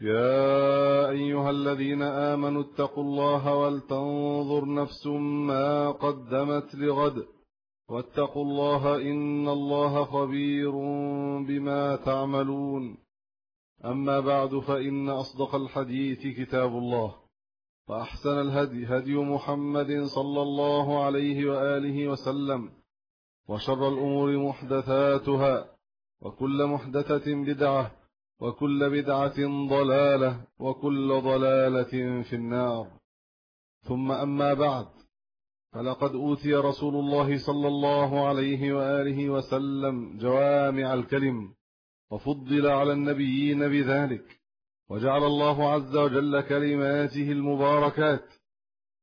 يا أيها الذين آمنوا اتقوا الله ولتنظر نفس ما قدمت لغد واتقوا الله إن الله خبير بما تعملون. أما بعد فإن أصدق الحديث كتاب الله وأحسن الهدي هدي محمد صلى الله عليه وآله وسلم وشر الأمور محدثاتها وكل محدثة بدعة وكل بدعة ضلالة وكل ضلالة في النار. ثم أما بعد فلقد أوتي رسول الله صلى الله عليه وآله وسلم جوامع الكلم وفضل على النبيين بذلك وجعل الله عز وجل كلماته المباركات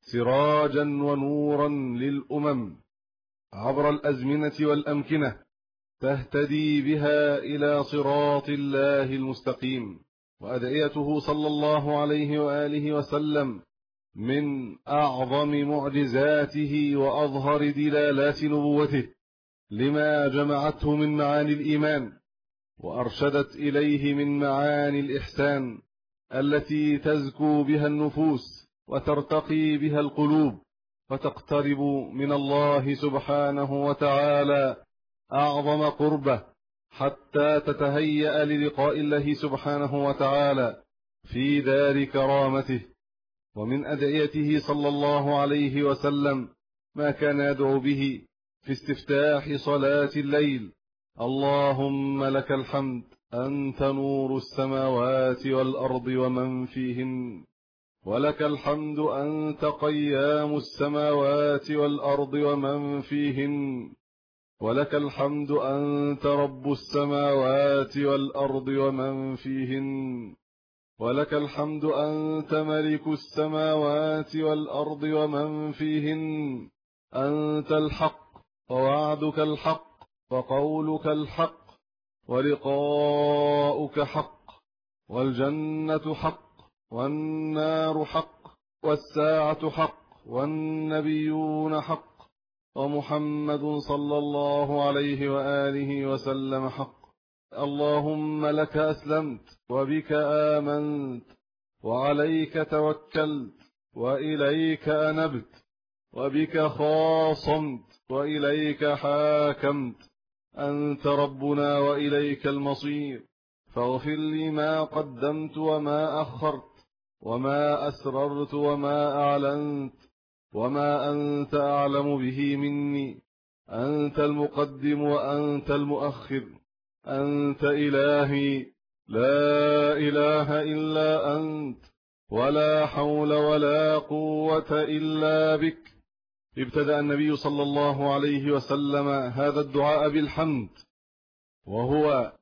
سراجا ونورا للأمم عبر الأزمنة والأمكنة تهتدي بها إلى صراط الله المستقيم. وأدعيته صلى الله عليه وآله وسلم من أعظم معجزاته وأظهر دلالات نبوته لما جمعته من معاني الإيمان وأرشدت إليه من معاني الإحسان التي تزكو بها النفوس وترتقي بها القلوب فتقترب من الله سبحانه وتعالى أعظم قربة حتى تتهيأ للقاء الله سبحانه وتعالى في دار كرامته ومن أدعيته صلى الله عليه وسلم ما كان يدعو به في استفتاح صلاة الليل. اللهم لك الحمد أنت نور السماوات والأرض ومن فيهن. ولك الحمد أنت قيام السماوات والأرض ومن فيهن. ولك الحمد أنت رب السماوات والأرض ومن فيهن. ولك الحمد أنت ملك السماوات والأرض ومن فيهن. أنت الحق ووعدك الحق وقولك الحق ولقاؤك حق والجنة حق والنار حق والساعة حق والنبيون حق ومحمد صلى الله عليه وآله وسلم حق. اللهم لك أسلمت وبك آمنت وعليك توكلت وإليك أنبت وبك خاصمت وإليك حاكمت. أنت ربنا وإليك المصير. فاغفر لي ما قدمت وما أخرت وما أسررت وما أعلنت. وما أنت أعلم به مني. أنت المقدم وأنت المؤخر. أنت إلهي. لا إله إلا أنت. ولا حول ولا قوة إلا بك. ابتدأ النبي صلى الله عليه وسلم هذا الدعاء بالحمد. وهو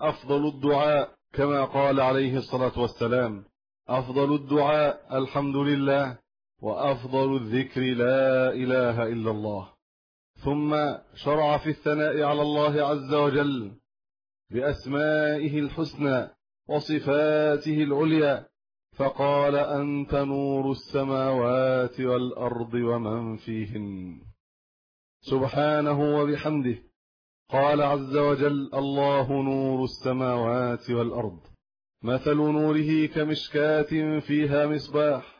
أفضل الدعاء كما قال عليه الصلاة والسلام. أفضل الدعاء الحمد لله. وأفضل الذكر لا إله إلا الله. ثم شرع في الثناء على الله عز وجل بأسمائه الحسنى وصفاته العليا فقال أنت نور السماوات والأرض ومن فيهن. سبحانه وبحمده قال عز وجل الله نور السماوات والأرض مثل نوره كمشكاة فيها مصباح.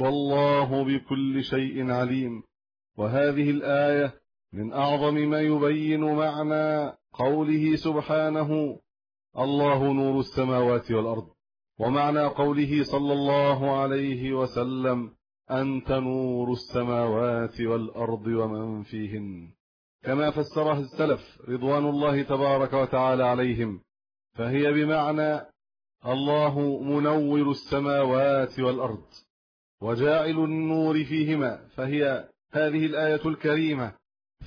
والله بكل شيء عليم. وهذه الآية من أعظم ما يبين معنى قوله سبحانه الله نور السماوات والأرض. ومعنى قوله صلى الله عليه وسلم أنت نور السماوات والأرض ومن فيهن. كما فسرها السلف رضوان الله تبارك وتعالى عليهم فهي بمعنى الله منور السماوات والأرض. وجاعل النور فيهما فهي هذه الآية الكريمة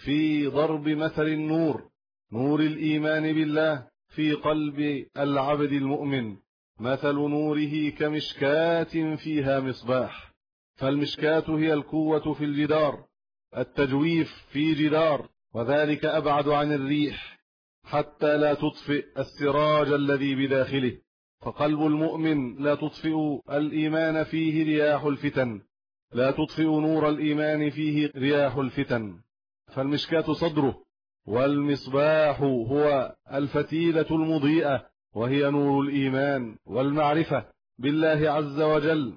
في ضرب مثل النور نور الإيمان بالله في قلب العبد المؤمن مثل نوره كمشكاة فيها مصباح فالمشكاة هي القوة في الجدار التجويف في جدار وذلك أبعد عن الريح حتى لا تطفئ السراج الذي بداخله. فقلب المؤمن لا تطفئ الإيمان فيه رياح الفتن. لا تطفئ نور الإيمان فيه رياح الفتن. فالمشكاة صدره والمصباح هو الفتيلة المضيئة وهي نور الإيمان والمعرفة بالله عز وجل.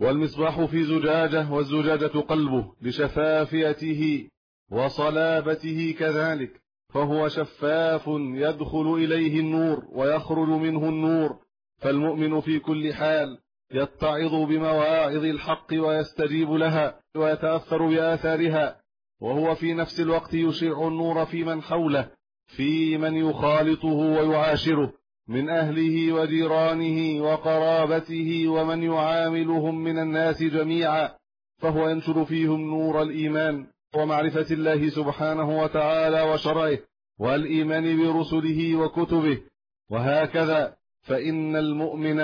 والمصباح في زجاجة والزجاجة قلبه لشفافيته وصلابته كذلك. فهو شفاف يدخل إليه النور ويخرج منه النور. فالمؤمن في كل حال يتعظ بمواعظ الحق ويستجيب لها ويتأثر بآثارها وهو في نفس الوقت يشع النور في من حوله في من يخالطه ويعاشره من أهله وجيرانه وقرابته ومن يعاملهم من الناس جميعا فهو ينشر فيهم نور الإيمان ومعرفة الله سبحانه وتعالى وشرعه والإيمان برسله وكتبه وهكذا فإن المؤمن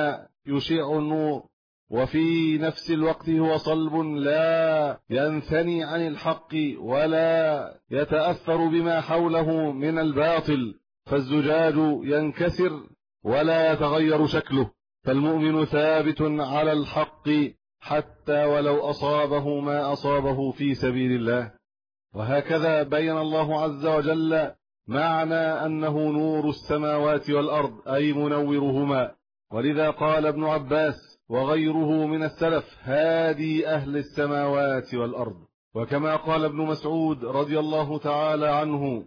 يشع النور وفي نفس الوقت هو صلب لا ينثني عن الحق ولا يتأثر بما حوله من الباطل فالزجاج ينكسر ولا يتغير شكله فالمؤمن ثابت على الحق حتى ولو أصابه ما أصابه في سبيل الله. وهكذا بين الله عز وجل معنى أنه نور السماوات والأرض أي منورهما. ولذا قال ابن عباس وغيره من السلف هادي أهل السماوات والأرض. وكما قال ابن مسعود رضي الله تعالى عنه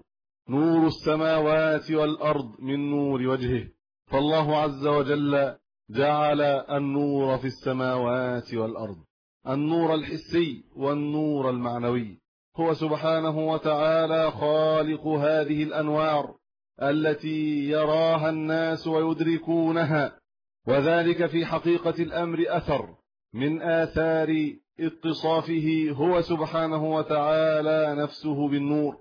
نور السماوات والأرض من نور وجهه. فالله عز وجل جعل النور في السماوات والأرض النور الحسي والنور المعنوي. هو سبحانه وتعالى خالق هذه الأنوار التي يراها الناس ويدركونها وذلك في حقيقة الأمر أثر من آثار اتصافه هو سبحانه وتعالى نفسه بالنور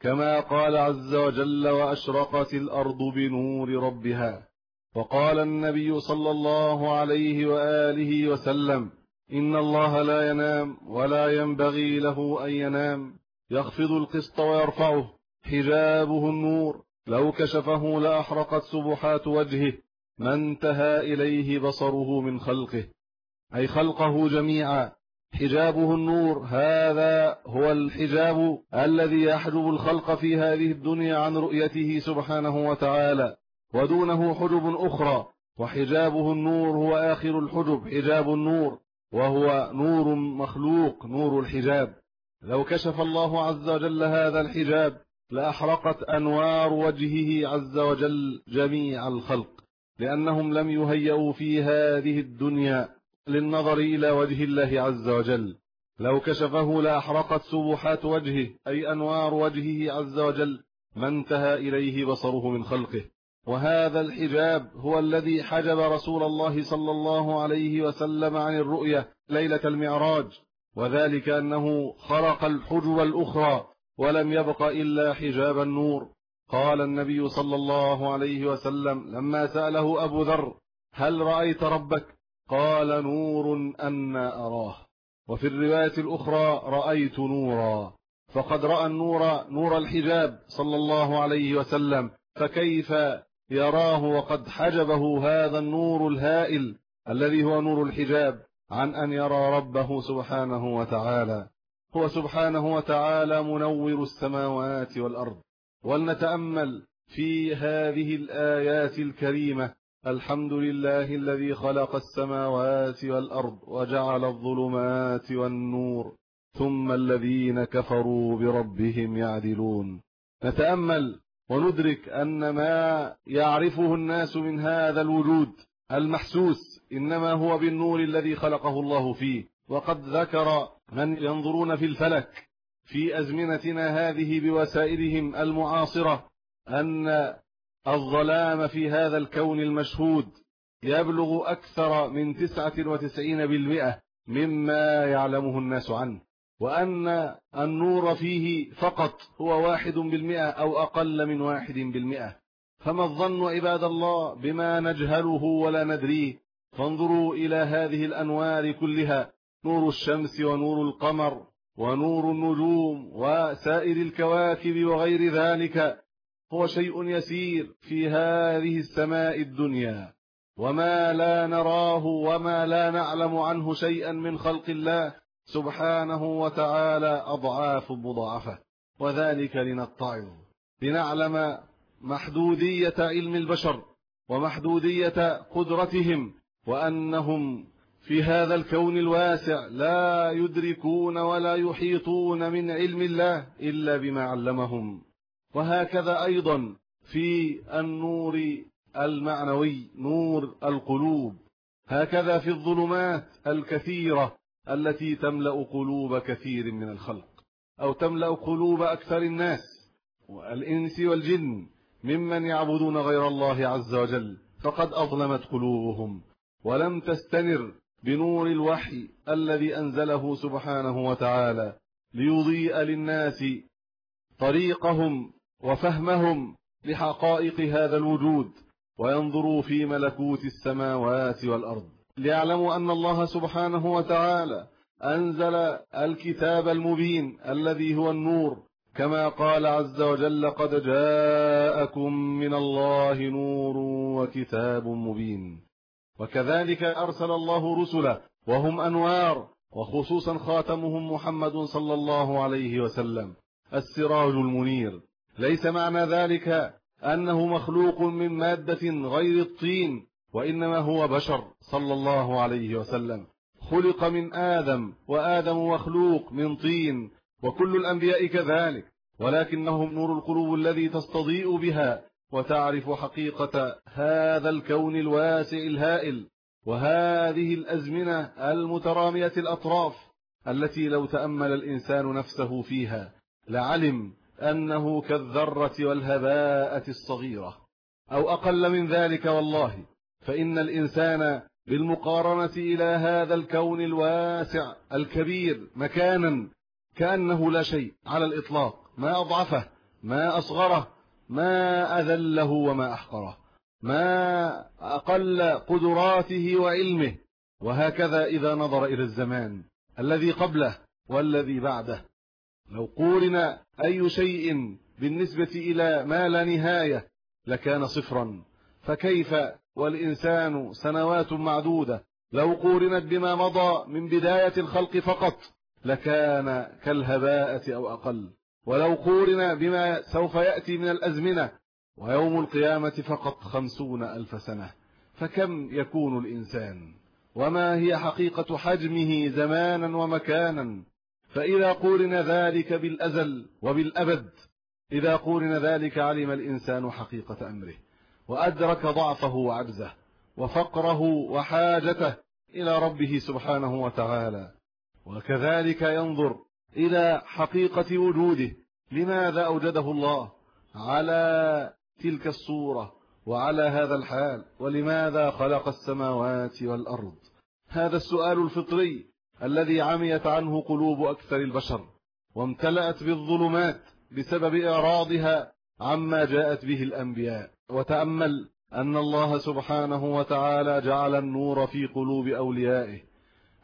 كما قال عز وجل وأشرقت الأرض بنور ربها وقال النبي صلى الله عليه وآله وسلم إن الله لا ينام ولا ينبغي له أن ينام. يخفض القسط ويرفعه. حجابه النور. لو كشفه لأحرقت سبحات وجهه. ما انتهى إليه بصره من خلقه. أي خلقه جميعا. حجابه النور. هذا هو الحجاب الذي يحجب الخلق في هذه الدنيا عن رؤيته سبحانه وتعالى. ودونه حجب أخرى. وحجابه النور هو آخر الحجب. حجاب النور. وهو نور مخلوق نور الحجاب. لو كشف الله عز وجل هذا الحجاب لأحرقت أنوار وجهه عز وجل جميع الخلق لأنهم لم يهيئوا في هذه الدنيا للنظر إلى وجه الله عز وجل. لو كشفه لأحرقت سبحات وجهه أي أنوار وجهه عز وجل ما انتهى إليه بصره من خلقه. وهذا الحجاب هو الذي حجب رسول الله صلى الله عليه وسلم عن الرؤية ليلة المعراج وذلك أنه خرق الحجب الأخرى ولم يبق إلا حجاب النور. قال النبي صلى الله عليه وسلم لما سأله أبو ذر هل رأيت ربك؟ قال نور أن أراه. وفي الرواية الأخرى رأيت نورا. فقد رأى النور نور الحجاب صلى الله عليه وسلم فكيف يراه وقد حجبه هذا النور الهائل الذي هو نور الحجاب عن أن يرى ربه سبحانه وتعالى. هو سبحانه وتعالى منور السماوات والأرض. ولنتأمل في هذه الآيات الكريمة. الحمد لله الذي خلق السماوات والأرض وجعل الظلمات والنور. ثم الذين كفروا بربهم يعدلون. نتأمل وندرك أن ما يعرفه الناس من هذا الوجود المحسوس إنما هو بالنور الذي خلقه الله فيه. وقد ذكر من ينظرون في الفلك في أزمنتنا هذه بوسائلهم المعاصرة أن الظلام في هذا الكون المشهود يبلغ أكثر من تسعة وتسعين بالمئة مما يعلمه الناس عنه. وأن النور فيه فقط هو واحد بالمئة أو أقل من واحد بالمئة. فما الظن عباد الله بما نجهله ولا ندريه؟ فانظروا إلى هذه الأنوار كلها نور الشمس ونور القمر ونور النجوم وسائر الكواكب وغير ذلك. هو شيء يسير في هذه السماء الدنيا. وما لا نراه وما لا نعلم عنه شيئا من خلق الله. سبحانه وتعالى أضعاف مضاعفة وذلك لنتعظ لنعلم محدودية علم البشر ومحدودية قدرتهم وأنهم في هذا الكون الواسع لا يدركون ولا يحيطون من علم الله إلا بما علمهم. وهكذا أيضا في النور المعنوي نور القلوب. هكذا في الظلمات الكثيرة التي تملأ قلوب كثير من الخلق أو تملأ قلوب أكثر الناس والإنس والجن ممن يعبدون غير الله عز وجل فقد أظلمت قلوبهم ولم تستنر بنور الوحي الذي أنزله سبحانه وتعالى ليضيء للناس طريقهم وفهمهم لحقائق هذا الوجود وينظروا في ملكوت السماوات والأرض. ليعلموا أن الله سبحانه وتعالى أنزل الكتاب المبين الذي هو النور كما قال عز وجل قد جاءكم من الله نور وكتاب مبين وكذلك أرسل الله رسله وهم أنوار وخصوصا خاتمهم محمد صلى الله عليه وسلم السراج المنير. ليس معنى ذلك أنه مخلوق من مادة غير الطين وإنما هو بشر صلى الله عليه وسلم. خلق من آدم وآدم مخلوق من طين وكل الأنبياء كذلك. ولكنهم نور القلوب الذي تستضيء بها وتعرف حقيقة هذا الكون الواسع الهائل وهذه الأزمنة المترامية الأطراف التي لو تأمل الإنسان نفسه فيها لعلم أنه كالذرة والهباءة الصغيرة أو أقل من ذلك والله. فإن الإنسان بالمقارنة إلى هذا الكون الواسع الكبير مكانا كأنه لا شيء على الإطلاق ما أضعفه ما أصغره ما أذله وما أحقره ما أقل قدراته وعلمه وهكذا إذا نظر إلى الزمان الذي قبله والذي بعده. لو قورن أي شيء بالنسبة إلى ما لا نهاية لكان صفرا فكيف والإنسان سنوات معدودة لو قورنت بما مضى من بداية الخلق فقط لكان كالهباءة أو أقل. ولو قورن بما سوف يأتي من الأزمنة ويوم القيامة فقط خمسون ألف سنة. فكم يكون الإنسان؟ وما هي حقيقة حجمه زمانا ومكانا؟ فإذا قورن ذلك بالأزل وبالأبد إذا قورن ذلك علم الإنسان حقيقة أمره. وأدرك ضعفه وعجزه وفقره وحاجته إلى ربه سبحانه وتعالى. وكذلك ينظر إلى حقيقة وجوده لماذا أوجده الله على تلك الصورة وعلى هذا الحال ولماذا خلق السماوات والأرض؟ هذا السؤال الفطري الذي عميت عنه قلوب أكثر البشر وامتلأت بالظلمات بسبب إعراضها عما جاءت به الأنبياء. وتأمل أن الله سبحانه وتعالى جعل النور في قلوب أوليائه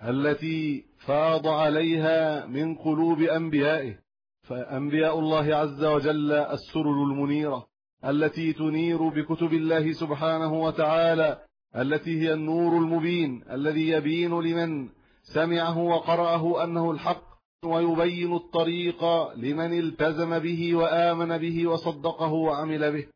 التي فاض عليها من قلوب أنبيائه فأنبياء الله عز وجل السرل المنيرة التي تنير بكتب الله سبحانه وتعالى التي هي النور المبين الذي يبين لمن سمعه وقرأه أنه الحق ويبين الطريق لمن التزم به وآمن به وصدقه وعمل به.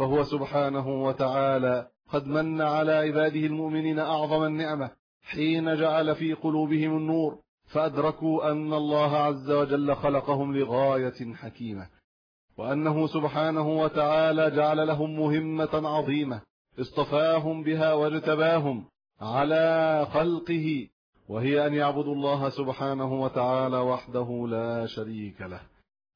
فهو سبحانه وتعالى قد من على عباده المؤمنين أعظم النعمة حين جعل في قلوبهم النور فأدركوا أن الله عز وجل خلقهم لغاية حكيمة وأنه سبحانه وتعالى جعل لهم مهمة عظيمة اصطفاهم بها واجتباهم على خلقه وهي أن يعبدوا الله سبحانه وتعالى وحده لا شريك له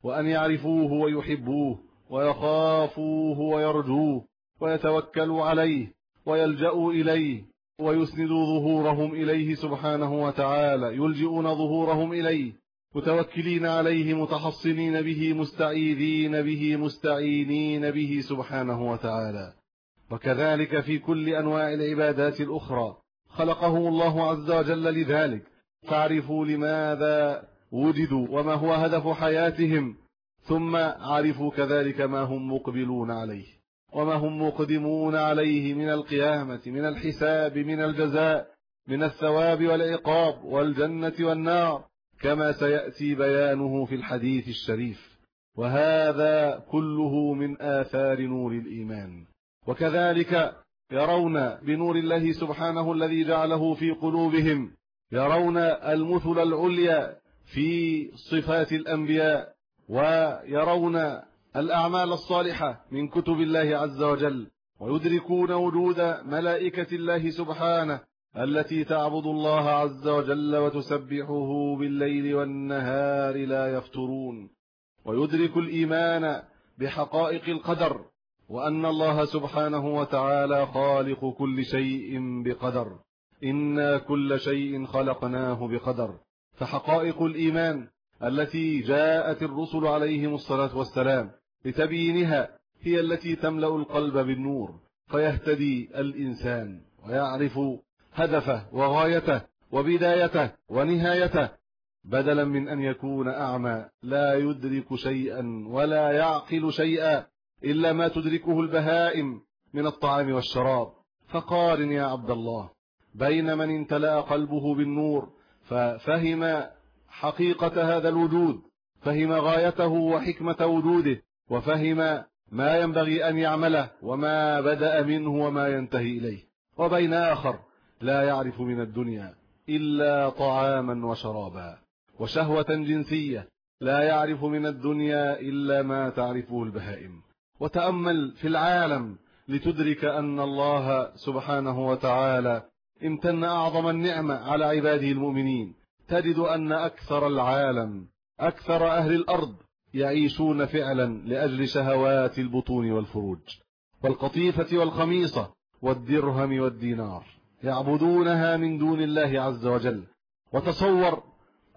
وأن يعرفوه ويحبوه ويخافوه ويرجوه ويتوكلوا عليه ويلجأوا إليه ويسندوا ظهورهم إليه سبحانه وتعالى يلجئون ظهورهم إليه متوكلين عليه متحصنين به مستعيذين به مستعينين به سبحانه وتعالى. وكذلك في كل أنواع العبادات الأخرى. خلقهم الله عز وجل لذلك. فاعرفوا لماذا وجدوا وما هو هدف حياتهم. ثم عرفوا كذلك ما هم مقبلون عليه وما هم مقدمون عليه من القيامة من الحساب من الجزاء من الثواب والعقاب والجنة والنار كما سيأتي بيانه في الحديث الشريف. وهذا كله من آثار نور الإيمان. وكذلك يرون بنور الله سبحانه الذي جعله في قلوبهم يرون المثل العليا في صفات الأنبياء ويرون الأعمال الصالحة من كتب الله عز وجل ويدركون وجود ملائكة الله سبحانه التي تعبد الله عز وجل وتسبحه بالليل والنهار لا يفترون. ويدرك الإيمان بحقائق القدر وأن الله سبحانه وتعالى خالق كل شيء بقدر. إنا كل شيء خلقناه بقدر. فحقائق الإيمان التي جاءت الرسل عليهم الصلاة والسلام لتبيينها هي التي تملأ القلب بالنور فيهتدي الإنسان ويعرف هدفه وغايته وبدايته ونهايته بدلا من أن يكون أعمى لا يدرك شيئا ولا يعقل شيئا إلا ما تدركه البهائم من الطعام والشراب. فقارن يا عبد الله بين من امتلأ قلبه بالنور ففهم حقيقة هذا الوجود فهم غايته وحكمة وجوده وفهم ما ينبغي أن يعمله وما بدأ منه وما ينتهي إليه. وبين آخر لا يعرف من الدنيا إلا طعاما وشرابا وشهوة جنسية لا يعرف من الدنيا إلا ما تعرفه البهائم. وتأمل في العالم لتدرك أن الله سبحانه وتعالى امتن أعظم النعمة على عباده المؤمنين تجد أن أكثر العالم أكثر أهل الأرض يعيشون فعلا لأجل شهوات البطون والفروج والقطيفة والخميصة والدرهم والدينار. يعبدونها من دون الله عز وجل. وتصور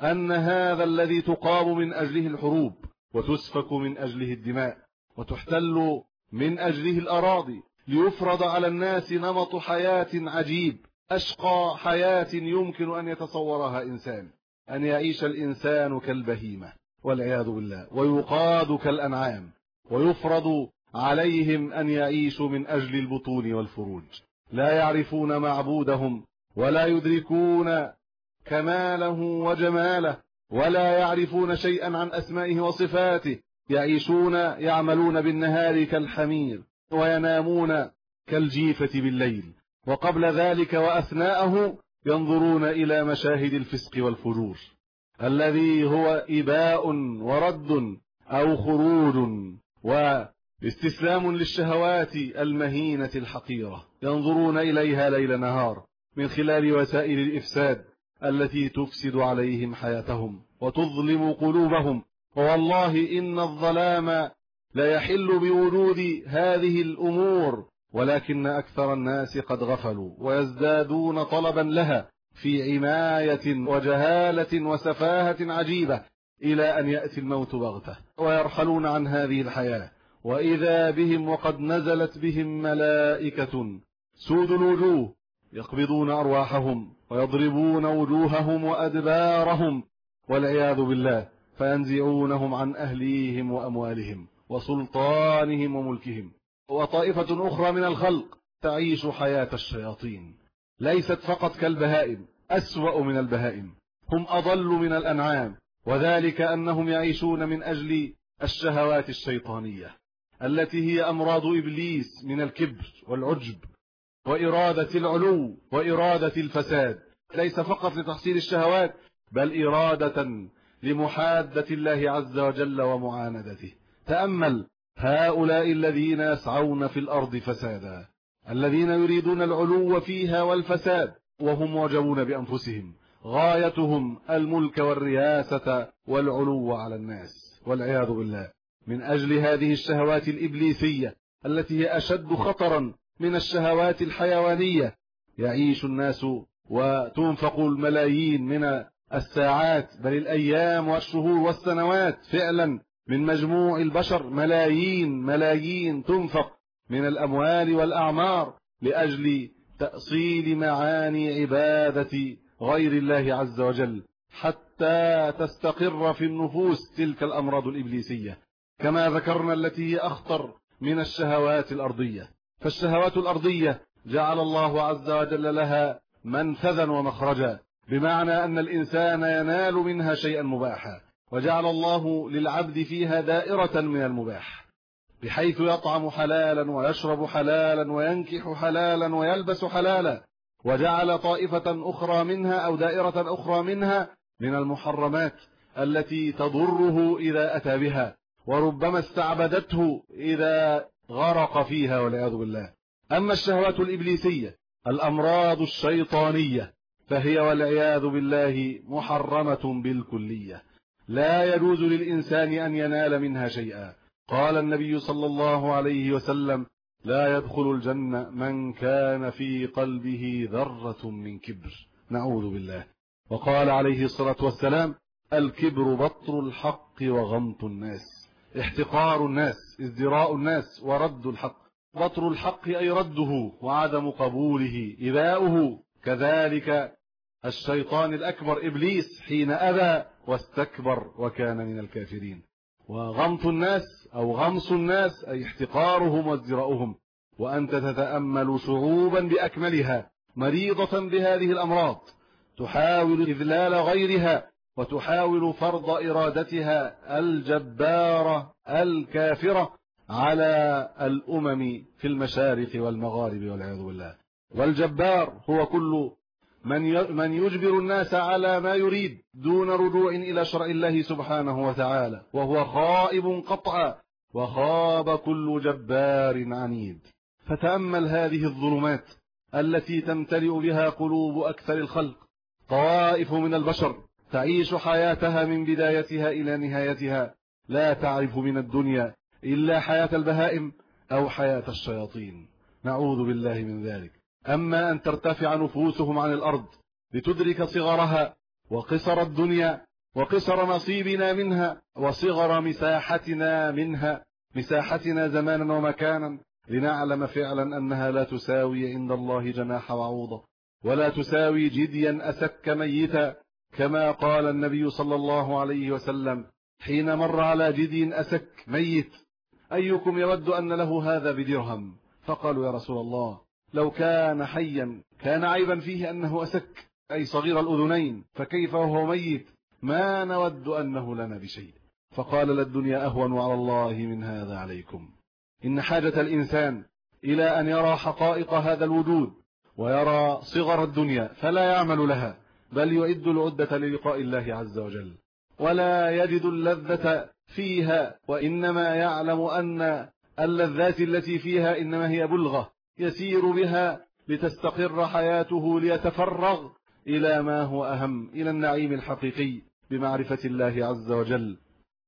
أن هذا الذي تقام من أجله الحروب وتسفك من أجله الدماء وتحتل من أجله الأراضي ليفرض على الناس نمط حياة عجيب أشقى حياة يمكن أن يتصورها إنسان أن يعيش الإنسان كالبهيمة والعياذ بالله ويقاد كالأنعام ويفرض عليهم أن يعيشوا من أجل البطون والفروج. لا يعرفون معبودهم ولا يدركون كماله وجماله ولا يعرفون شيئا عن أسمائه وصفاته. يعيشون يعملون بالنهار كالحمير وينامون كالجيفة بالليل. وقبل ذلك وأثناءه ينظرون إلى مشاهد الفسق والفجور الذي هو إباء ورد أو خروج واستسلام للشهوات المهينة الحقيرة. ينظرون إليها ليل نهار من خلال وسائل الإفساد التي تفسد عليهم حياتهم وتظلم قلوبهم. ووالله إن الظلام لا يحل بوجود هذه الأمور ولكن أكثر الناس قد غفلوا ويزدادون طلبا لها في عماية وجهالة وسفاهة عجيبة إلى أن يأتي الموت بغتة ويرحلون عن هذه الحياة. وإذا بهم وقد نزلت بهم ملائكة سود الوجوه يقبضون أرواحهم ويضربون وجوههم وأدبارهم والعياذ بالله فينزعونهم عن أهليهم وأموالهم وسلطانهم وملكهم. وطائفة أخرى من الخلق تعيش حياة الشياطين. ليست فقط كالبهائم أسوأ من البهائم. هم أضل من الأنعام وذلك أنهم يعيشون من أجل الشهوات الشيطانية التي هي أمراض إبليس من الكبر والعجب وإرادة العلو وإرادة الفساد. ليس فقط لتحصيل الشهوات بل إرادة لمحادة الله عز وجل ومعاندته. تأمل هؤلاء الذين يسعون في الأرض فسادا الذين يريدون العلو فيها والفساد وهم معجبون بأنفسهم. غايتهم الملك والرياسة والعلو على الناس. والعياذ بالله. من أجل هذه الشهوات الإبليسية التي هي أشد خطرا من الشهوات الحيوانية يعيش الناس وتنفق الملايين من الساعات بل الأيام والشهور والسنوات فعلا من مجموع البشر ملايين ملايين تنفق من الأموال والأعمار لأجل تأصيل معاني عبادة غير الله عز وجل حتى تستقر في النفوس تلك الأمراض الإبليسية. كما ذكرنا التي هي أخطر من الشهوات الأرضية. فالشهوات الأرضية جعل الله عز وجل لها منفذا ومخرجا بمعنى أن الإنسان ينال منها شيئا مباحا. وجعل الله للعبد فيها دائرة من المباح بحيث يطعم حلالا ويشرب حلالا وينكح حلالا ويلبس حلالا وجعل طائفة أخرى منها أو دائرة أخرى منها من المحرمات التي تضره إذا أتى بها وربما استعبدته إذا غرق فيها والعياذ بالله. أما الشهوات الإبليسية الأمراض الشيطانية فهي والعياذ بالله محرمة بالكلية. لا يجوز للإنسان أن ينال منها شيئا. قال النبي صلى الله عليه وسلم لا يدخل الجنة من كان في قلبه ذرة من كبر. نعوذ بالله. وقال عليه الصلاة والسلام الكبر بطر الحق وغمط الناس. احتقار الناس ازدراء الناس ورد الحق. بطر الحق أي رده وعدم قبوله إذاؤه كذلك الشيطان الأكبر إبليس حين أبى واستكبر وكان من الكافرين. وغمط الناس أو غمص الناس أي احتقارهم وازدراؤهم. وأنت تتأمل شعوبا بأكملها مريضة بهذه الأمراض. تحاول إذلال غيرها وتحاول فرض إرادتها الجبارة الكافرة على الأمم في المشارق والمغارب والعياذ بالله. والجبار هو كل من من يجبر الناس على ما يريد دون رجوع إلى شرع الله سبحانه وتعالى وهو خائب قطعا وخاب كل جبار عنيد. فتأمل هذه الظلمات التي تمتلئ بها قلوب أكثر الخلق. طوائف من البشر تعيش حياتها من بدايتها إلى نهايتها. لا تعرف من الدنيا إلا حياة البهائم أو حياة الشياطين. نعوذ بالله من ذلك. أما أن ترتفع نفوسهم عن الأرض لتدرك صغرها وقصر الدنيا وقصر نصيبنا منها وصغر مساحتنا منها مساحتنا زمانا ومكانا لنعلم فعلا أنها لا تساوي عند الله جناح وعوضة ولا تساوي جديا أسك ميتا كما قال النبي صلى الله عليه وسلم حين مر على جدي أسك ميت أيكم يود أن له هذا بدرهم؟ فقالوا يا رسول الله. لو كان حيا كان عيبا فيه أنه أسك أي صغير الأذنين فكيف وهو ميت؟ ما نود أنه لنا بشيء. فقال للدنيا أهون على الله من هذا عليكم. إن حاجة الإنسان إلى أن يرى حقائق هذا الوجود ويرى صغر الدنيا فلا يعمل لها بل يعد العدة للقاء الله عز وجل. ولا يجد اللذة فيها وإنما يعلم أن اللذات التي فيها إنما هي بلغة. يسير بها لتستقر حياته ليتفرغ إلى ما هو أهم إلى النعيم الحقيقي بمعرفة الله عز وجل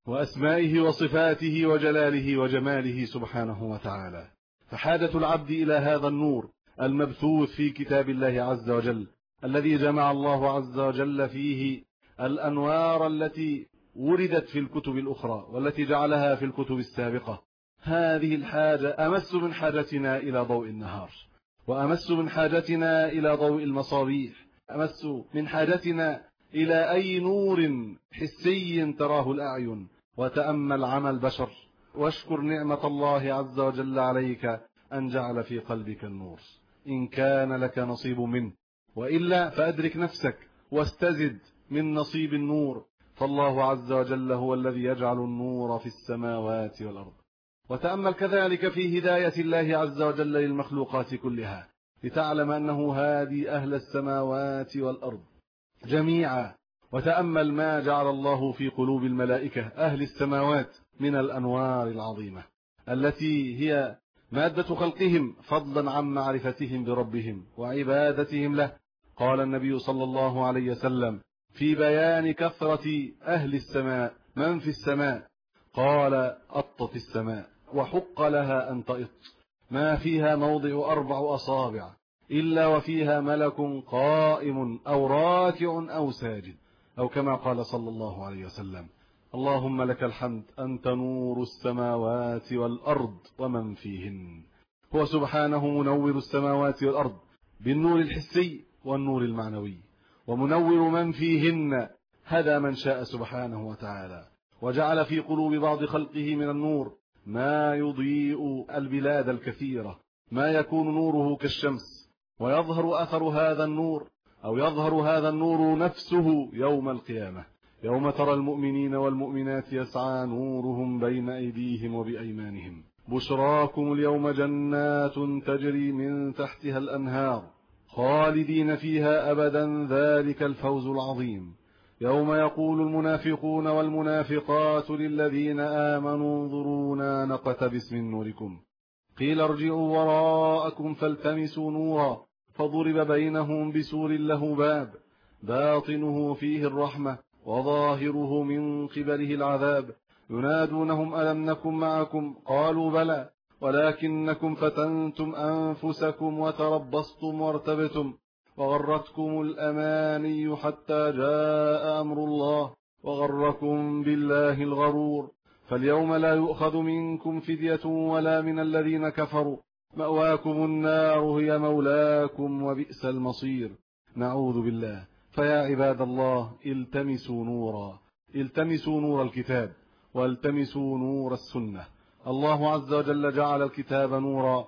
وأسمائه وصفاته وجلاله وجماله سبحانه وتعالى. فحاجة العبد إلى هذا النور المبثوث في كتاب الله عز وجل الذي جمع الله عز وجل فيه الأنوار التي وردت في الكتب الأخرى والتي جعلها في الكتب السابقة. هذه الحاجة أمس من حاجتنا إلى ضوء النهار وأمس من حاجتنا إلى ضوء المصابيح أمس من حاجتنا إلى أي نور حسي تراه الأعين وتأمل عمل البشر واشكر نعمة الله عز وجل عليك أن جعل في قلبك النور. إن كان لك نصيب منه وإلا فأدرك نفسك واستزد من نصيب النور. فالله عز وجل هو الذي يجعل النور في السماوات والأرض. وتأمل كذلك في هداية الله عز وجل للمخلوقات كلها لتعلم أنه هادي أهل السماوات والأرض جميعا. وتأمل ما جعل الله في قلوب الملائكة أهل السماوات من الأنوار العظيمة التي هي مادة خلقهم فضلا عن معرفتهم بربهم وعبادتهم له. قال النبي صلى الله عليه وسلم في بيان كثرة أهل السماء من في السماء؟ قال أطت السماء. وحق لها أن تئط. ما فيها موضع أربع أصابع إلا وفيها ملك قائم أو راكع أو ساجد أو كما قال صلى الله عليه وسلم اللهم لك الحمد أنت نور السماوات والأرض ومن فيهن. هو سبحانه منور السماوات والأرض بالنور الحسي والنور المعنوي ومنور من فيهن هدى من شاء سبحانه وتعالى. وجعل في قلوب بعض خلقه من النور ما يضيء البلاد الكثيرة ما يكون نوره كالشمس ويظهر أثر هذا النور أو يظهر هذا النور نفسه يوم القيامة. يوم ترى المؤمنين والمؤمنات يسعى نورهم بين أيديهم وبأيمانهم. بشراكم اليوم جنات تجري من تحتها الأنهار خالدين فيها أبدا ذلك الفوز العظيم. يوم يقول المنافقون والمنافقات للذين آمنوا انظرونا نقتبس من نوركم قيل ارجعوا وراءكم فالتمسوا نورا فضرب بينهم بسور له باب باطنه فيه الرحمة وظاهره من قبله العذاب ينادونهم ألم نكن معكم قالوا بلى ولكنكم فتنتم أنفسكم وتربصتم وارتبتم وغرتكم الأماني حتى جاء أمر الله وغركم بالله الغرور. فاليوم لا يؤخذ منكم فدية ولا من الذين كفروا. مأواكم النار هي مولاكم وبئس المصير. نعوذ بالله. فيا عباد الله التمسوا نورا. التمسوا نور الكتاب والتمسوا نور السنة. الله عز وجل جعل الكتاب نورا.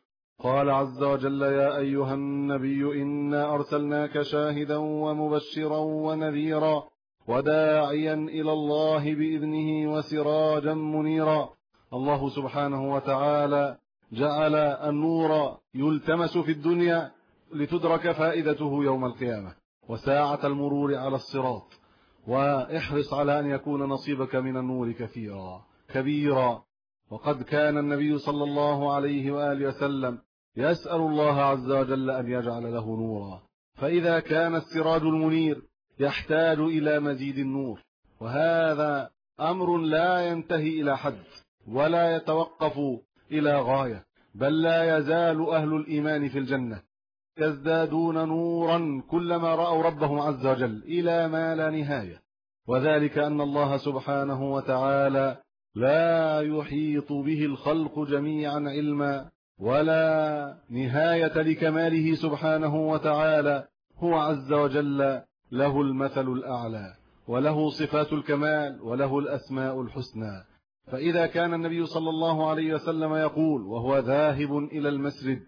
قال عز وجل يا أيها النبي إنا أرسلناك شاهدا ومبشرا ونذيرا وداعيا إلى الله بإذنه وسراجا منيرا. الله سبحانه وتعالى جعل النور يلتمس في الدنيا لتدرك فائدته يوم القيامة. وساعة المرور على الصراط. وإحرص على أن يكون نصيبك من النور كثيرا كبيرا. وقد كان النبي صلى الله عليه وآله وسلم يسأل الله عز وجل أن يجعل له نورا. فإذا كان السراج المنير يحتاج إلى مزيد النور. وهذا أمر لا ينتهي إلى حد ولا يتوقف إلى غاية بل لا يزال أهل الإيمان في الجنة يزدادون نورا كلما رأوا ربهم عز وجل إلى ما لا نهاية. وذلك أن الله سبحانه وتعالى لا يحيط به الخلق جميعا علما ولا نهاية لكماله سبحانه وتعالى هو عز وجل له المثل الأعلى وله صفات الكمال وله الأسماء الحسنى. فإذا كان النبي صلى الله عليه وسلم يقول وهو ذاهب إلى المسجد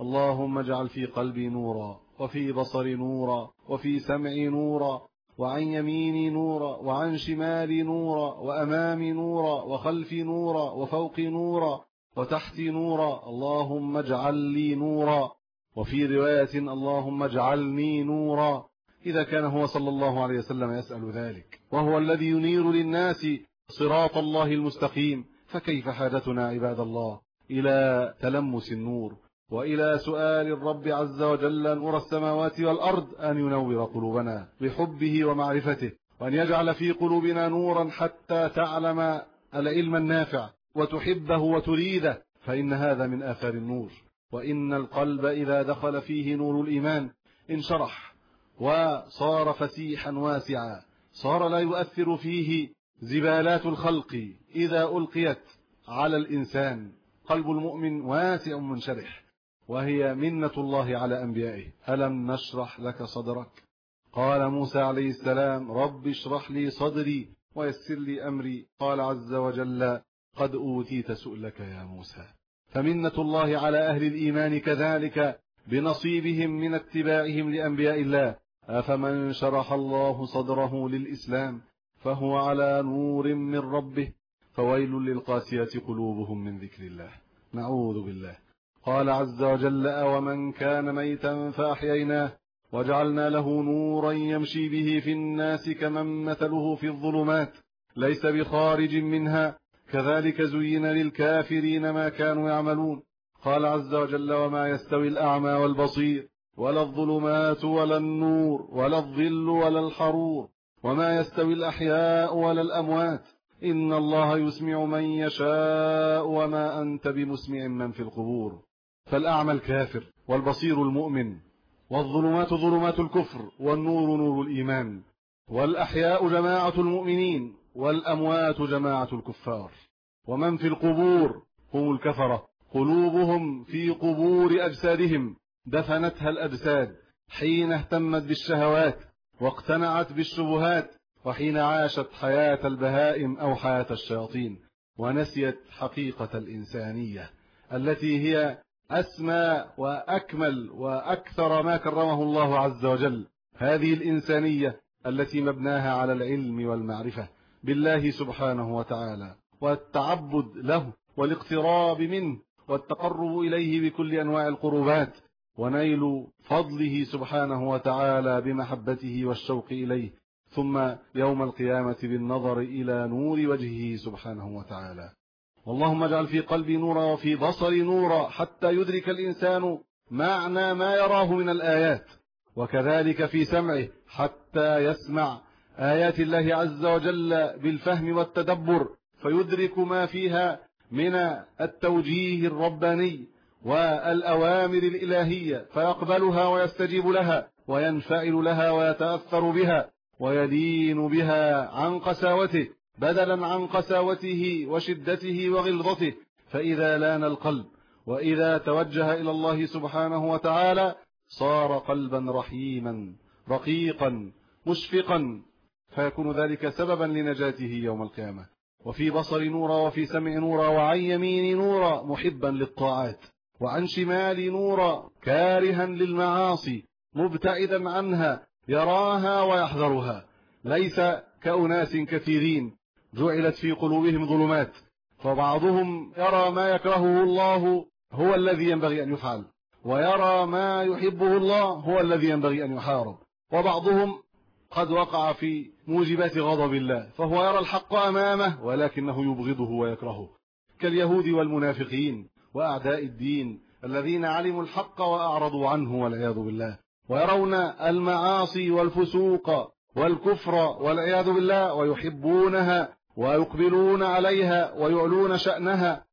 اللهم اجعل في قلبي نورا وفي بصري نورا وفي سمعي نورا وعن يميني نورا وعن شمالي نورا وأمامي نورا وخلفي نورا وفوقي نورا وتحتي نورا اللهم اجعل لي نورا. وفي رواية اللهم اجعلني نورا. إذا كان هو صلى الله عليه وسلم يسأل ذلك. وهو الذي ينير للناس صراط الله المستقيم. فكيف حاجتنا عباد الله إلى تلمس النور؟ وإلى سؤال الرب عز وجل نور السماوات والأرض أن ينور قلوبنا بحبه ومعرفته. وأن يجعل في قلوبنا نورا حتى تعلم العلم النافع. وتحبه وتريده فإن هذا من آثار النور. وإن القلب إذا دخل فيه نور الإيمان انشرح. وصار فسيحا واسعا. صار لا يؤثر فيه زبالات الخلق إذا ألقيت على الإنسان. قلب المؤمن واسع منشرح. وهي منة الله على أنبيائه. ألم نشرح لك صدرك؟ قال موسى عليه السلام رب اشرح لي صدري ويسر لي أمري. قال عز وجل قد أوتيت سؤلك يا موسى. فمنة الله على أهل الإيمان كذلك بنصيبهم من اتباعهم لأنبياء الله. أفمن شرح الله صدره للإسلام فهو على نور من ربه. فويل للقاسية قلوبهم من ذكر الله. نعوذ بالله. قال عز وجل أومن كان ميتا فأحييناه وجعلنا له نورا يمشي به في الناس كمن مثله في الظلمات ليس بخارج منها كذلك زين للكافرين ما كانوا يعملون. قال عز وجل وما يستوي الأعمى والبصير ولا الظلمات ولا النور ولا الظل ولا الحرور وما يستوي الأحياء ولا الأموات. إن الله يسمع من يشاء وما أنت بمسمع من في القبور. فالأعمى الكافر والبصير المؤمن والظلمات ظلمات الكفر والنور نور الإيمان والأحياء جماعة المؤمنين. والأموات جماعة الكفار. ومن في القبور؟ هم الكفرة. قلوبهم في قبور أجسادهم. دفنتها الأجساد حين اهتمت بالشهوات واقتنعت بالشبهات وحين عاشت حياة البهائم أو حياة الشياطين. ونسيت حقيقة الإنسانية التي هي أسمى وأكمل وأكثر ما كرمه الله عز وجل. هذه الإنسانية التي مبناها على العلم والمعرفة. بالله سبحانه وتعالى والتعبد له والاقتراب منه والتقرب إليه بكل أنواع القربات ونيل فضله سبحانه وتعالى بمحبته والشوق إليه ثم يوم القيامة بالنظر إلى نور وجهه سبحانه وتعالى. اللهم اجعل في قلبي نورا وفي بصري نورا حتى يدرك الإنسان معنى ما يراه من الآيات وكذلك في سمعه حتى يسمع آيات الله عز وجل بالفهم والتدبر فيدرك ما فيها من التوجيه الرباني والأوامر الإلهية فيقبلها ويستجيب لها وينفعل لها ويتأثر بها ويدين بها عن قساوته بدلا عن قساوته وشدته وغلظته فإذا لأن القلب وإذا توجه إلى الله سبحانه وتعالى صار قلبا رحيما رقيقا مشفقا فيكون ذلك سببا لنجاته يوم القيامة. وفي بصر نورا وفي سمع نورا وعن يمين نورا محبا للطاعات. وعن شمال نورا كارها للمعاصي مبتعدا عنها يراها ويحذرها. ليس كأناس كثيرين جعلت في قلوبهم ظلمات فبعضهم يرى ما يكرهه الله هو الذي ينبغي أن يفعل ويرى ما يحبه الله هو الذي ينبغي أن يحارب. وبعضهم قد وقع في موجبات غضب الله فهو يرى الحق أمامه ولكنه يبغضه ويكرهه. كاليهود والمنافقين وأعداء الدين الذين علموا الحق وأعرضوا عنه والعياذ بالله. ويرون المعاصي والفسوق والكفر والعياذ بالله ويحبونها ويقبلون عليها ويعلون شأنها.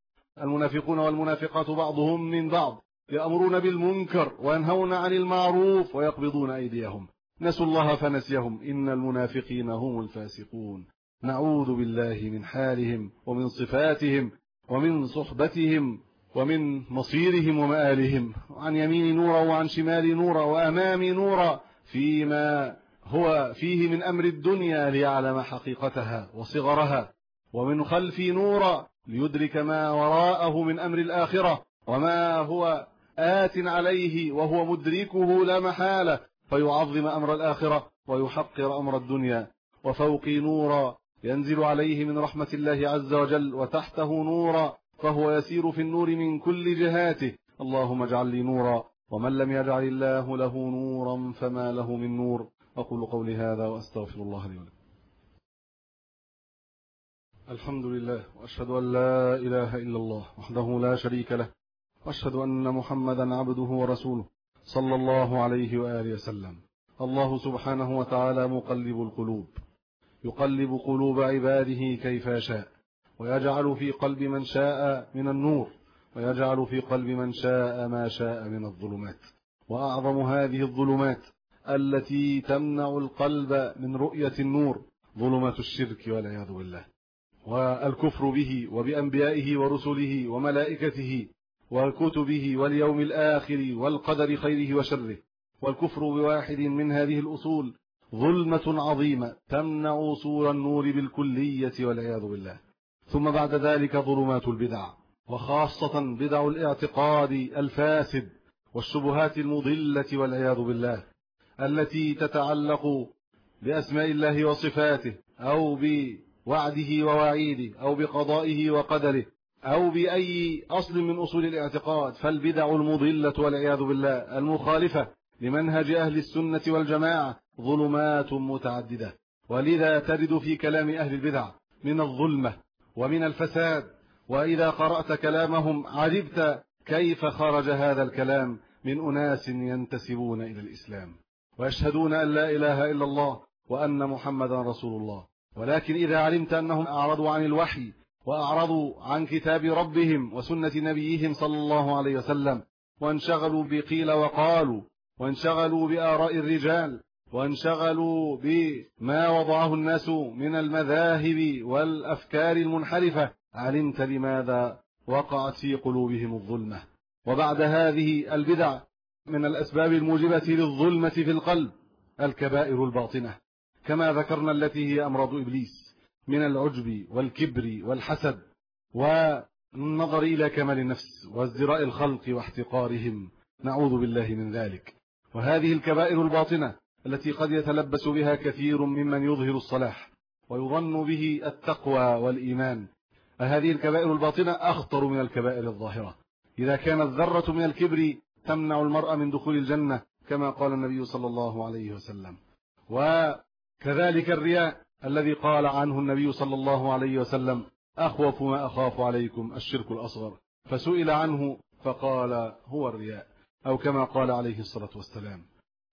المنافقون والمنافقات بعضهم من بعض يأمرون بالمنكر وينهون عن المعروف ويقبضون أيديهم. نسوا الله فنسيهم. إن المنافقين هم الفاسقون. نعوذ بالله من حالهم ومن صفاتهم ومن صحبتهم ومن مصيرهم ومآلهم. عن يمين نورا وعن شمال نورا وأمام نورا. فيما هو فيه من أمر الدنيا ليعلم حقيقتها وصغرها. ومن خلفي نورا ليدرك ما وراءه من أمر الآخرة. وما هو آت عليه وهو مدركه لا محالة. فيعظم أمر الآخرة ويحقر أمر الدنيا. وفوقي نورا ينزل عليه من رحمة الله عز وجل وتحته نورا فهو يسير في النور من كل جهاته. اللهم اجعل لي نورا ومن لم يجعل الله له نورا فما له من نور. أقول قولي هذا وأستغفر الله لي ولكم. الحمد لله وأشهد أن لا إله إلا الله وحده لا شريك له وأشهد أن محمدا عبده ورسوله. صلى الله عليه وآله وسلم. الله سبحانه وتعالى مقلب القلوب. يقلب قلوب عباده كيف يشاء. ويجعل في قلب من شاء من النور. ويجعل في قلب من شاء ما شاء من الظلمات. وأعظم هذه الظلمات التي تمنع القلب من رؤية النور ظلمات الشرك والعياذ بالله. والكفر به وبأنبيائه ورسله وملائكته وكتبه واليوم الآخر والقدر خيره وشره والكفر بواحد من هذه الأصول ظلمة عظيمة تمنع وصول النور بالكلية والعياذ بالله. ثم بعد ذلك ظلمات البدع وخاصة بدع الاعتقاد الفاسد والشبهات المضلة والعياذ بالله التي تتعلق بأسماء الله وصفاته أو بوعده ووعيده أو بقضائه وقدره. أو بأي أصل من أصول الاعتقاد فالبدع المضلة والعياذ بالله المخالفة لمنهج أهل السنة والجماعة ظلمات متعددة. ولذا ترد في كلام أهل البدع من الظلمة ومن الفساد وإذا قرأت كلامهم عجبت كيف خرج هذا الكلام من أناس ينتسبون إلى الإسلام. ويشهدون أن لا إله إلا الله وأن محمدا رسول الله. ولكن إذا علمت أنهم أعرضوا عن الوحي وأعرضوا عن كتاب ربهم وسنة نبيهم صلى الله عليه وسلم وانشغلوا بقيل وقالوا وانشغلوا بآراء الرجال وانشغلوا بما وضعه الناس من المذاهب والأفكار المنحرفة. علمت لماذا وقعت في قلوبهم الظلمة. وبعد هذه البدع من الأسباب الموجبة للظلمة في القلب الكبائر الباطنة كما ذكرنا التي هي أمراض إبليس. من العجب والكبر والحسد والنظر إلى كمال النفس وازدراء الخلق واحتقارهم. نعوذ بالله من ذلك. وهذه الكبائر الباطنة التي قد يتلبس بها كثير ممن يظهر الصلاح ويظن به التقوى والإيمان. فهذه الكبائر الباطنة أخطر من الكبائر الظاهرة. إذا كانت ذرة من الكبر تمنع المرأة من دخول الجنة كما قال النبي صلى الله عليه وسلم. وكذلك الرياء. الذي قال عنه النبي صلى الله عليه وسلم أخوف ما أخاف عليكم الشرك الأصغر. فسئل عنه فقال هو الرياء أو كما قال عليه الصلاة والسلام.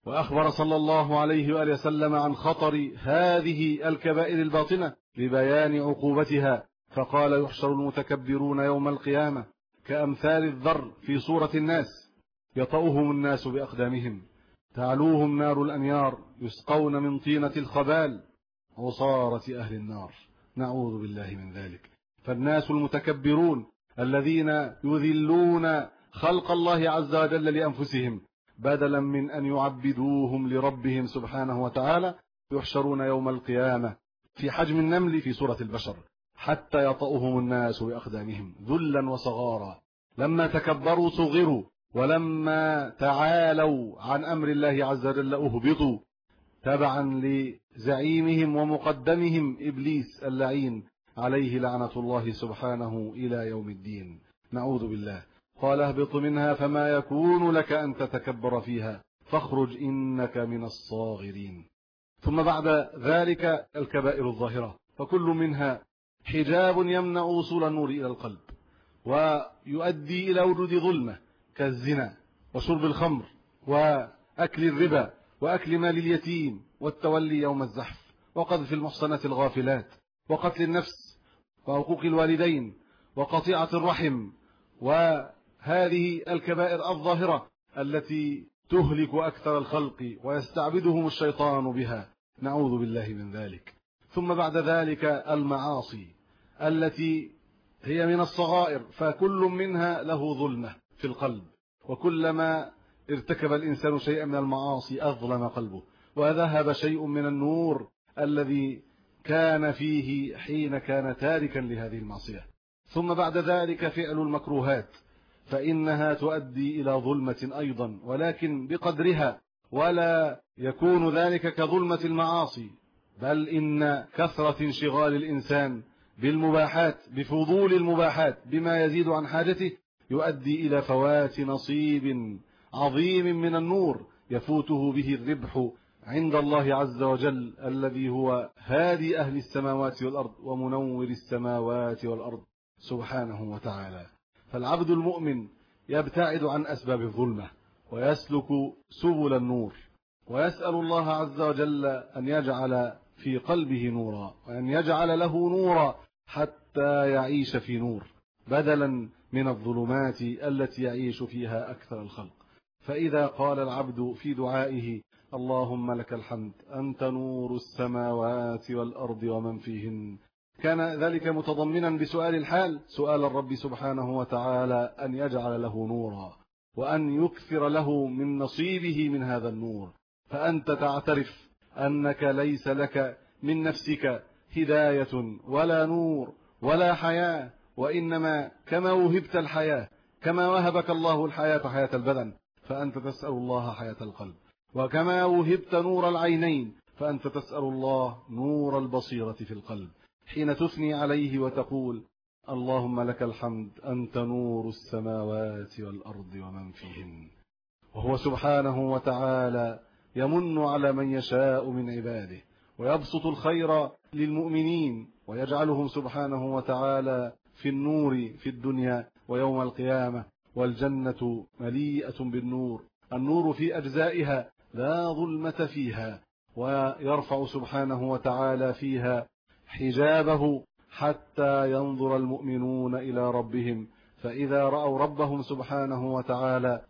وأخبر صلى الله عليه وآله وسلم عن خطر هذه الكبائر الباطنة لبيان عقوبتها. فقال يحشر المتكبرون يوم القيامة كأمثال الذر في صورة الناس يطأهم الناس بأقدامهم. تعلوهم نار الأنيار يسقون من طينة الخبال. عصارة أهل النار. نعوذ بالله من ذلك. فالناس المتكبرون الذين يذلون خلق الله عز وجل لأنفسهم بدلا من أن يعبدوهم لربهم سبحانه وتعالى يحشرون يوم القيامة في حجم النمل في سورة البشر حتى يطأهم الناس بأقدامهم ذلا وصغارا. لما تكبروا صغروا ولما تعالوا عن أمر الله عز وجل أهبطوا تبعا لزعيمهم ومقدمهم إبليس اللعين عليه لعنة الله سبحانه إلى يوم الدين. نعوذ بالله. قال اهبط منها فما يكون لك أن تتكبر فيها. فاخرج إنك من الصاغرين. ثم بعد ذلك الكبائر الظاهرة. فكل منها حجاب يمنع وصول النور إلى القلب. ويؤدي إلى وجود ظلمة كالزنا وشرب الخمر وأكل الربا وأكل مال اليتيم. والتولي يوم الزحف وقذف المحصنات الغافلات وقتل النفس وحقوق الوالدين وقطيعة الرحم وهذه الكبائر الظاهرة التي تهلك أكثر الخلق ويستعبدهم الشيطان بها. نعوذ بالله من ذلك. ثم بعد ذلك المعاصي التي هي من الصغائر فكل منها له ظلمة في القلب وكلما ارتكب الإنسان شيئا من المعاصي أظلم قلبه. وذهب شيء من النور الذي كان فيه حين كان تاركا لهذه المعصية. ثم بعد ذلك فعل المكروهات فإنها تؤدي إلى ظلمة أيضا ولكن بقدرها ولا يكون ذلك كظلمة المعاصي بل إن كثرة انشغال الإنسان بالمباحات بفضول المباحات بما يزيد عن حاجته يؤدي إلى فوات نصيب عظيم من النور يفوته به الربح عند الله عز وجل الذي هو هادي أهل السماوات والأرض ومنور السماوات والأرض سبحانه وتعالى. فالعبد المؤمن يبتعد عن أسباب الظلمة ويسلك سبل النور ويسأل الله عز وجل أن يجعل في قلبه نورا وأن يجعل له نورا حتى يعيش في نور بدلا من الظلمات التي يعيش فيها أكثر الخلق. فإذا قال العبد في دعائه اللهم لك الحمد. أنت نور السماوات والأرض ومن فيهن. كان ذلك متضمنا بسؤال الحال. سؤال الرب سبحانه وتعالى أن يجعل له نورا وأن يكثر له من نصيبه من هذا النور. فأنت تعترف أنك ليس لك من نفسك هداية ولا نور ولا حياة وإنما كما وهبت الحياة كما وهبك الله الحياة حياة البدن. فأنت تسأل الله حياة القلب. وكما وهبت نور العينين فأنت تسأل الله نور البصيرة في القلب حين تثني عليه وتقول اللهم لك الحمد أنت نور السماوات والأرض ومن فيهن. وهو سبحانه وتعالى يمن على من يشاء من عباده ويبسط الخير للمؤمنين ويجعلهم سبحانه وتعالى في النور في الدنيا ويوم القيامة والجنة مليئة بالنور النور في أجزائها لا ظلمة فيها ويرفع سبحانه وتعالى فيها حجابه حتى ينظر المؤمنون إلى ربهم. فإذا رأوا ربهم سبحانه وتعالى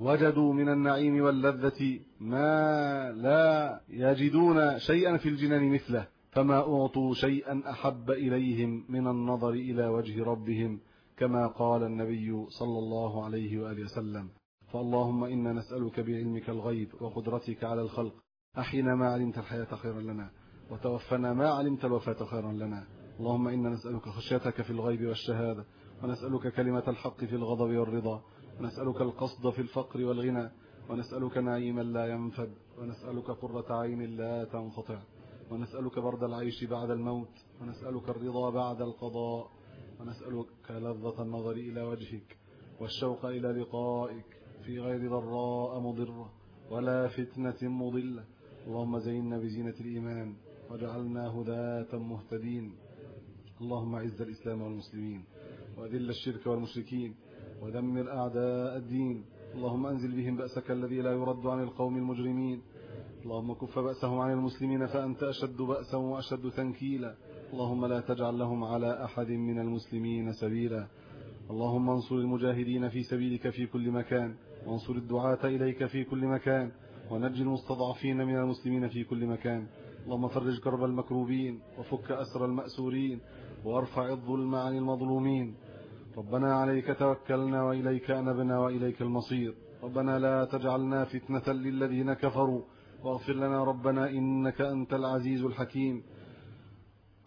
وجدوا من النعيم واللذة ما لا يجدون شيئا في الجنان مثله فما أعطوا شيئا أحب إليهم من النظر إلى وجه ربهم كما قال النبي صلى الله عليه وآله وسلم. فاللهم إنا نسألك بعلمك الغيب وقدرتك على الخلق. أحينا ما علمت الحياة خيرا لنا وتوفنا ما علمت الوفاة خيرا لنا. اللهم إنا نسألك خشيتك في الغيب والشهادة ونسألك كلمة الحق في الغضب والرضا ونسألك القصد في الفقر والغنى ونسألك نعيما لا ينفد ونسألك قرة عين لا تنقطع ونسألك برد العيش بعد الموت ونسألك الرضا بعد القضاء ونسألك لذة النظر إلى وجهك والشوق إلى لقائك. في غير ضراء مضرة ولا فتنة مضلة. اللهم زينا بزينة الإيمان وجعلنا هداة مهتدين. اللهم عز الإسلام والمسلمين وأذل الشرك والمشركين ودمر أعداء الدين. اللهم أنزل بهم بأسك الذي لا يرد عن القوم المجرمين. اللهم كف بأسهم عن المسلمين فأنت أشد بأسا وأشد تنكيلا. اللهم لا تجعل لهم على أحد من المسلمين سبيلا. اللهم انصر المجاهدين في سبيلك في كل مكان. وانصر الدعاة إليك في كل مكان ونج المستضعفين من المسلمين في كل مكان. اللهم فرج كرب المكروبين وفك أسر المأسورين وارفع الظلم عن المظلومين. ربنا عليك توكلنا وإليك أنبنا وإليك المصير. ربنا لا تجعلنا فتنة للذين كفروا. واغفر لنا ربنا إنك أنت العزيز الحكيم.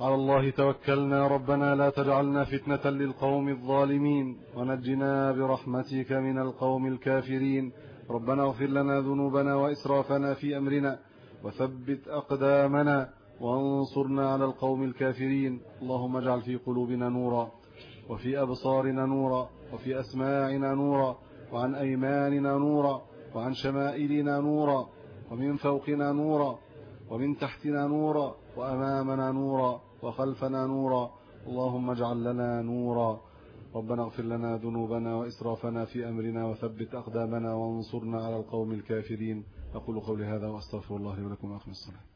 على الله توكلنا ربنا لا تجعلنا فتنة للقوم الظالمين ونجنا برحمتك من القوم الكافرين. ربنا اغفر لنا ذنوبنا وإسرافنا في أمرنا وثبت أقدامنا وانصرنا على القوم الكافرين. اللهم اجعل في قلوبنا نورا وفي أبصارنا نورا وفي أسماعنا نورا وعن أيماننا نورا وعن شمائلنا نورا ومن فوقنا نورا ومن تحتنا نورا وأمامنا نورا. وخلفنا نورا. اللهم اجعل لنا نورا. ربنا اغفر لنا ذنوبنا وإسرافنا في أمرنا وثبت أقدامنا وانصرنا على القوم الكافرين. أقول قولي هذا وأستغفر الله ولكم وأخم الصلاة.